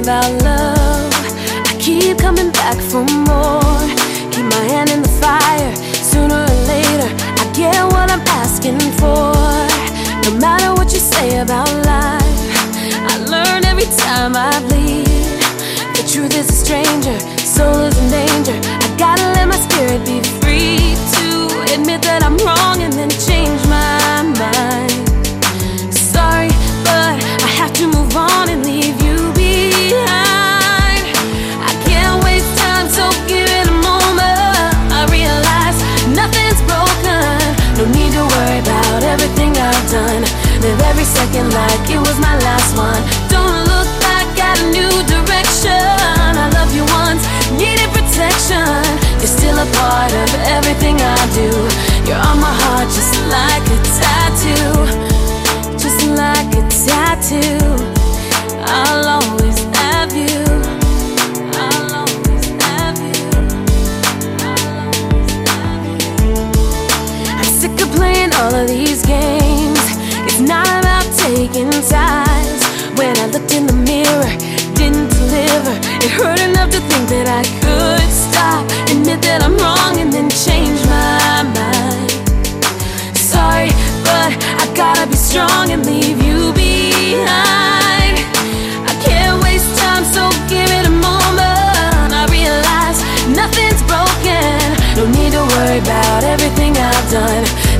about love. I keep coming back for more. Keep my hand in the fire. Sooner or later I get what I'm asking for. No matter what you say about life I learn every time I bleed. The truth is a stranger, Soul is done. Live every second like it was my last one. Don't look back at a new direction.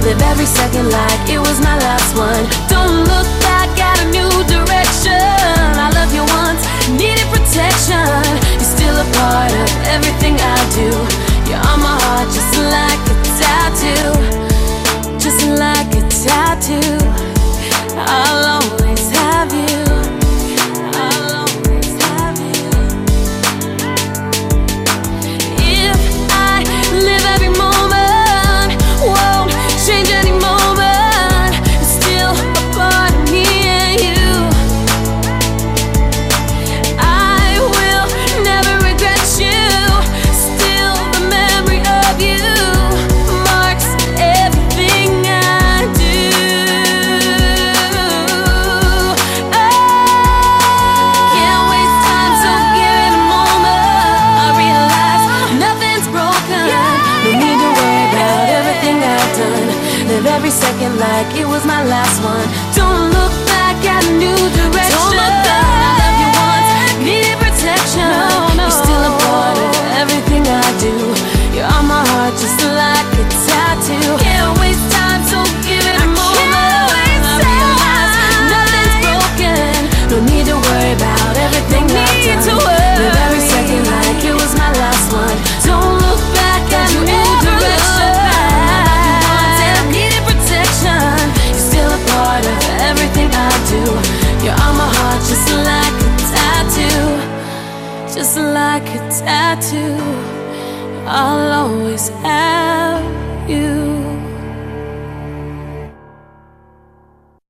Live every second like it was my last one. Don't look back at a new direction. every second like it was my last one. Don't look back at a new direction. Don't look back, I love you once. Needed protection. No, no. You're still a part of everything I do. You're on my heart just to just like a tattoo, just like a tattoo. I'll always have you.